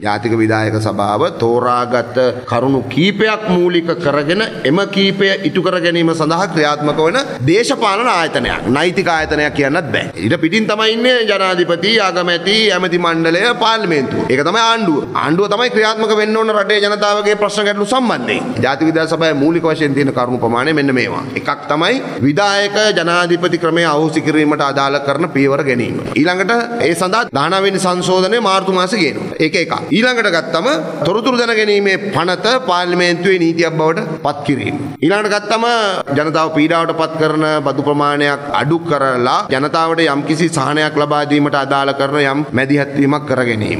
ජාතික විදායක සභාව තෝරාගත් කරුණු කීපයක් මූලික කරගෙන එම කීපය ඉටු කර ගැනීම සඳහා ක්‍රියාත්මක වන දේශපාලන ආයතනයක්. නෛතික ආයතනයක් කියන්නත් බෑ. ඊට පිටින් තමයි ඉන්නේ ජනාධිපති, අගමැති, ඇමති මණ්ඩලය, පාර්ලිමේන්තුව. ඒක තමයි ආණ්ඩුව. ආණ්ඩුව තමයි ක්‍රියාත්මක වෙන්න ඕන රටේ ජනතාවගේ ප්‍රශ්න ගැටලු සම්බන්ධයෙන්. ජාතික විදායක සභාවේ මූලික වශයෙන් තියෙන කරුණු ප්‍රමාණය මෙන්න මේවා. එකක් තමයි විදායක ජනාධිපති ක්‍රමය අහෝසි කිරීමට අදාළ කරන පියවර ගැනීම. ඊළඟට ඒ සඳහා 19 වෙනි සංශෝධනය මාර්තු මාසේ ගේනවා. ඒක එකක්. ඊළඟට ගත්තම තොරතුරු දැනගැනීමේ පනත පාර්ලිමේන්තුවේ නීතියක් බවට පත් කිරීම. ඊළඟට ගත්තම ජනතාව පීඩාවට පත් කරන බදු ප්‍රමාණයක් අඩු කරලා ජනතාවට යම්කිසි සහනයක් ලබා දීමට අදාළ කරන යම් මැදිහත්වීමක් කර ගැනීම.